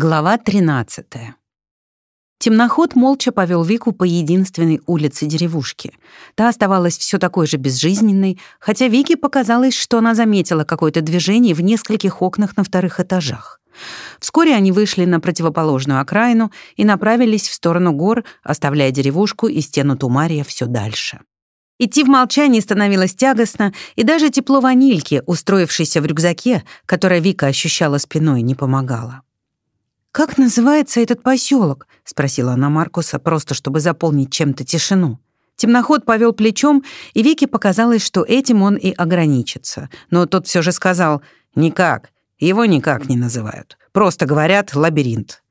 Глава 13. Темноход молча повел Вику по единственной улице деревушки. Та оставалась все такой же безжизненной, хотя Вике показалось, что она заметила какое-то движение в нескольких окнах на вторых этажах. Вскоре они вышли на противоположную окраину и направились в сторону гор, оставляя деревушку и стену Тумария все дальше. Идти в молчании становилось тягостно, и даже тепло ванильки, устроившейся в рюкзаке, которое Вика ощущала спиной, не помогало. «Как называется этот поселок? спросила она Маркуса, просто чтобы заполнить чем-то тишину. Темноход повел плечом, и Вике показалось, что этим он и ограничится. Но тот все же сказал «никак». Его никак не называют. Просто говорят «лабиринт».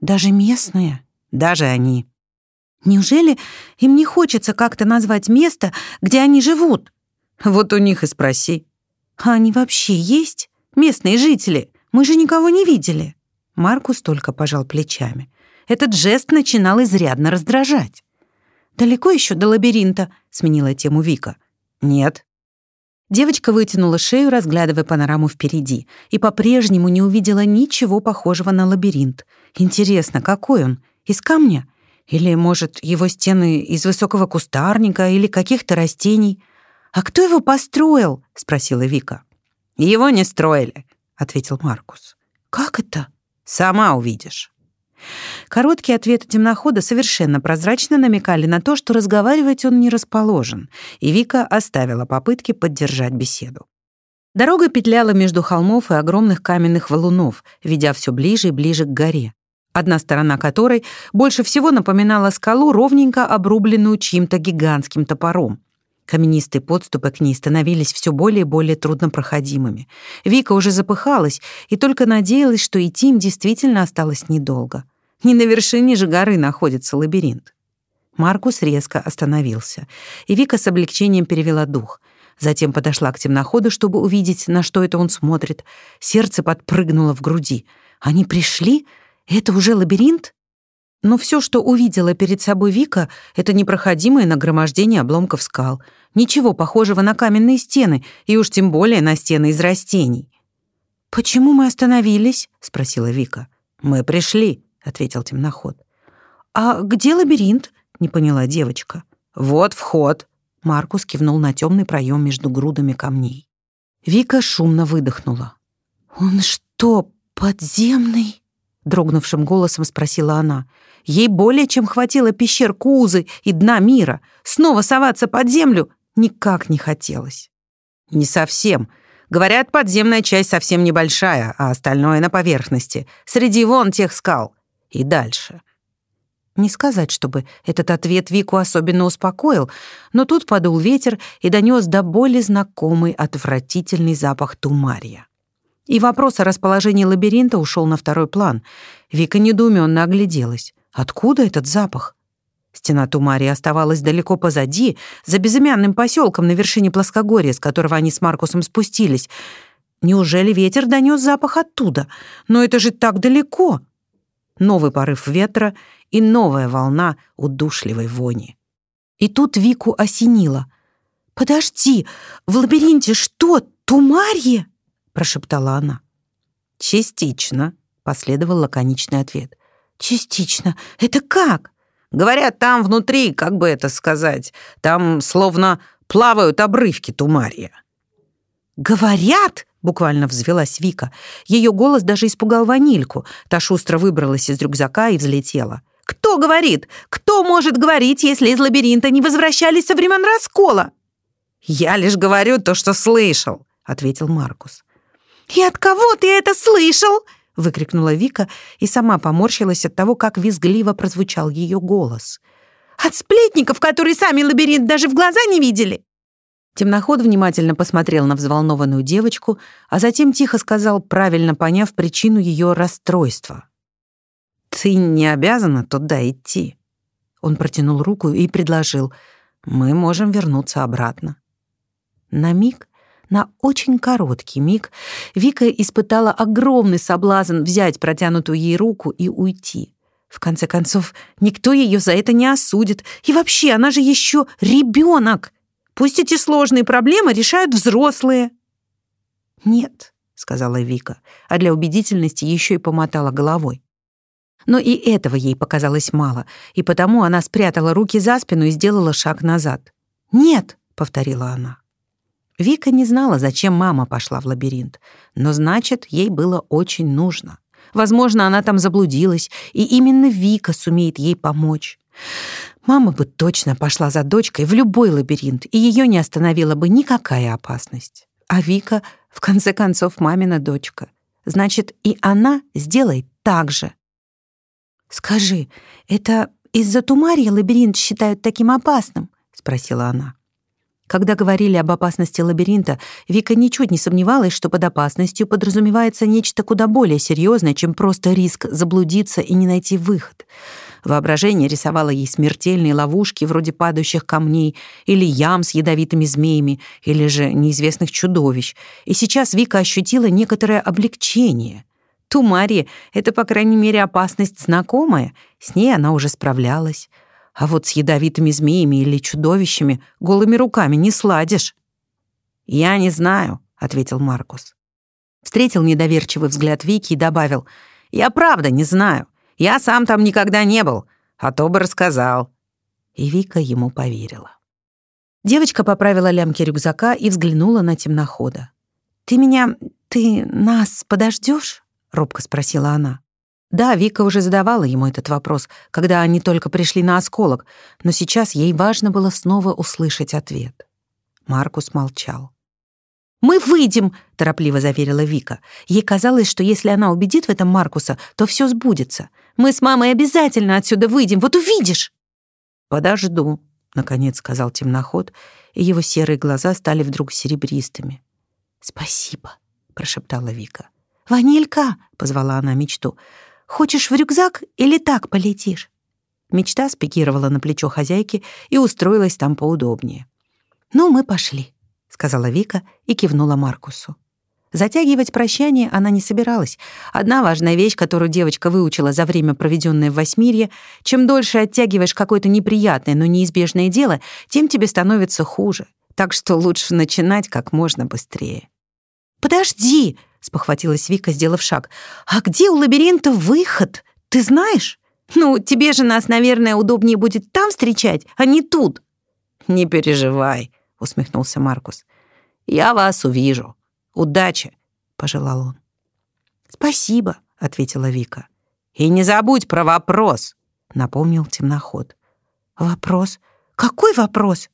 «Даже местные?» «Даже они». «Неужели им не хочется как-то назвать место, где они живут?» «Вот у них и спроси». «А они вообще есть? Местные жители? Мы же никого не видели». Маркус только пожал плечами. Этот жест начинал изрядно раздражать. «Далеко еще до лабиринта?» — сменила тему Вика. «Нет». Девочка вытянула шею, разглядывая панораму впереди, и по-прежнему не увидела ничего похожего на лабиринт. Интересно, какой он? Из камня? Или, может, его стены из высокого кустарника или каких-то растений? «А кто его построил?» — спросила Вика. «Его не строили», — ответил Маркус. «Как это?» Сама увидишь». Короткие ответы темнохода совершенно прозрачно намекали на то, что разговаривать он не расположен, и Вика оставила попытки поддержать беседу. Дорога петляла между холмов и огромных каменных валунов, ведя все ближе и ближе к горе, одна сторона которой больше всего напоминала скалу, ровненько обрубленную чьим-то гигантским топором. Каменистые подступы к ней становились все более и более труднопроходимыми. Вика уже запыхалась и только надеялась, что идти им действительно осталось недолго. Не на вершине же горы находится лабиринт. Маркус резко остановился, и Вика с облегчением перевела дух. Затем подошла к темноходу, чтобы увидеть, на что это он смотрит. Сердце подпрыгнуло в груди. «Они пришли? Это уже лабиринт?» Но все, что увидела перед собой Вика, это непроходимое нагромождение обломков скал. Ничего похожего на каменные стены, и уж тем более на стены из растений. «Почему мы остановились?» — спросила Вика. «Мы пришли», — ответил темноход. «А где лабиринт?» — не поняла девочка. «Вот вход», — Маркус кивнул на темный проем между грудами камней. Вика шумно выдохнула. «Он что, подземный?» — дрогнувшим голосом спросила она. Ей более чем хватило пещер Кузы и дна мира. Снова соваться под землю никак не хотелось. «Не совсем. Говорят, подземная часть совсем небольшая, а остальное на поверхности, среди вон тех скал. И дальше». Не сказать, чтобы этот ответ Вику особенно успокоил, но тут подул ветер и донес до боли знакомый отвратительный запах тумария. И вопрос о расположении лабиринта ушел на второй план. Вика недоуменно огляделась. Откуда этот запах? Стена Тумарии оставалась далеко позади, за безымянным поселком на вершине плоскогорья, с которого они с Маркусом спустились. Неужели ветер донес запах оттуда? Но это же так далеко! Новый порыв ветра и новая волна удушливой вони. И тут Вику осенило. «Подожди, в лабиринте что, Тумарье?» — прошептала она. «Частично», — последовал лаконичный ответ. «Частично. Это как?» «Говорят, там внутри, как бы это сказать, там словно плавают обрывки тумария». «Говорят?» — буквально взвелась Вика. Ее голос даже испугал ванильку. Та шустро выбралась из рюкзака и взлетела. «Кто говорит? Кто может говорить, если из лабиринта не возвращались со времен раскола?» «Я лишь говорю то, что слышал», — ответил Маркус. «И от кого ты это слышал?» выкрикнула Вика и сама поморщилась от того, как визгливо прозвучал ее голос. «От сплетников, которые сами лабиринт даже в глаза не видели!» Темноход внимательно посмотрел на взволнованную девочку, а затем тихо сказал, правильно поняв причину ее расстройства. «Ты не обязана туда идти». Он протянул руку и предложил, «Мы можем вернуться обратно». На миг на очень короткий миг Вика испытала огромный соблазн взять протянутую ей руку и уйти. В конце концов, никто ее за это не осудит. И вообще, она же еще ребенок. Пусть эти сложные проблемы решают взрослые. «Нет», — сказала Вика, а для убедительности еще и помотала головой. Но и этого ей показалось мало, и потому она спрятала руки за спину и сделала шаг назад. «Нет», — повторила она. Вика не знала, зачем мама пошла в лабиринт, но значит, ей было очень нужно. Возможно, она там заблудилась, и именно Вика сумеет ей помочь. Мама бы точно пошла за дочкой в любой лабиринт, и ее не остановила бы никакая опасность. А Вика, в конце концов, мамина дочка. Значит, и она сделает так же. «Скажи, это из-за Тумарья лабиринт считают таким опасным?» — спросила она. Когда говорили об опасности лабиринта, Вика ничуть не сомневалась, что под опасностью подразумевается нечто куда более серьезное, чем просто риск заблудиться и не найти выход. Воображение рисовало ей смертельные ловушки вроде падающих камней или ям с ядовитыми змеями, или же неизвестных чудовищ. И сейчас Вика ощутила некоторое облегчение. Тумари — это, по крайней мере, опасность знакомая, с ней она уже справлялась. А вот с ядовитыми змеями или чудовищами голыми руками не сладишь. «Я не знаю», — ответил Маркус. Встретил недоверчивый взгляд Вики и добавил, «Я правда не знаю. Я сам там никогда не был, а то бы рассказал». И Вика ему поверила. Девочка поправила лямки рюкзака и взглянула на темнохода. «Ты меня... ты нас подождешь? робко спросила она. Да, Вика уже задавала ему этот вопрос, когда они только пришли на осколок, но сейчас ей важно было снова услышать ответ. Маркус молчал. «Мы выйдем!» — торопливо заверила Вика. Ей казалось, что если она убедит в этом Маркуса, то все сбудется. «Мы с мамой обязательно отсюда выйдем, вот увидишь!» «Подожду», — наконец сказал темноход, и его серые глаза стали вдруг серебристыми. «Спасибо», — прошептала Вика. «Ванилька!» — позвала она мечту. Хочешь в рюкзак или так полетишь?» Мечта спикировала на плечо хозяйки и устроилась там поудобнее. «Ну, мы пошли», — сказала Вика и кивнула Маркусу. Затягивать прощание она не собиралась. Одна важная вещь, которую девочка выучила за время, проведенное в Восьмирье, чем дольше оттягиваешь какое-то неприятное, но неизбежное дело, тем тебе становится хуже. Так что лучше начинать как можно быстрее. «Подожди!» — спохватилась Вика, сделав шаг. «А где у лабиринта выход? Ты знаешь? Ну, тебе же нас, наверное, удобнее будет там встречать, а не тут». «Не переживай», — усмехнулся Маркус. «Я вас увижу. Удачи», — пожелал он. «Спасибо», — ответила Вика. «И не забудь про вопрос», — напомнил темноход. «Вопрос? Какой вопрос?»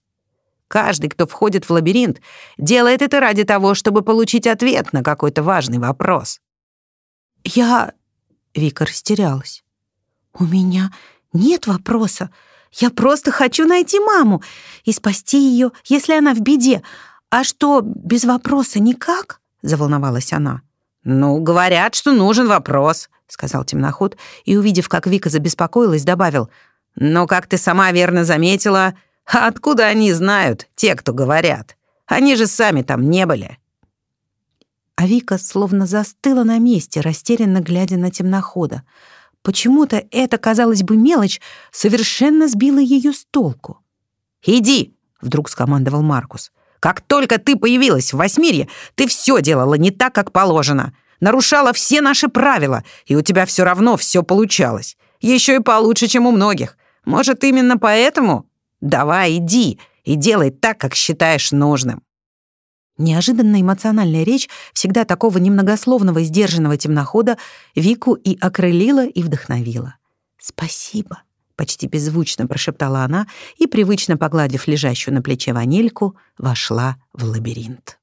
Каждый, кто входит в лабиринт, делает это ради того, чтобы получить ответ на какой-то важный вопрос. Я... Вика растерялась. У меня нет вопроса. Я просто хочу найти маму и спасти ее, если она в беде. А что, без вопроса никак? Заволновалась она. «Ну, говорят, что нужен вопрос», — сказал темноход, и, увидев, как Вика забеспокоилась, добавил, «Но, как ты сама верно заметила, а откуда они знают, те, кто говорят? Они же сами там не были». А Вика словно застыла на месте, растерянно глядя на темнохода. Почему-то эта, казалось бы, мелочь совершенно сбила ее с толку. «Иди!» — вдруг скомандовал Маркус. «Как только ты появилась в Восьмирье, ты все делала не так, как положено. Нарушала все наши правила, и у тебя все равно все получалось. Еще и получше, чем у многих. Может, именно поэтому Давай, иди и делай так, как считаешь нужным». Неожиданно эмоциональная речь всегда такого немногословного и сдержанного темнохода Вику и окрылила, и вдохновила. «Спасибо», — почти беззвучно прошептала она и, привычно погладив лежащую на плече ванильку, вошла в лабиринт.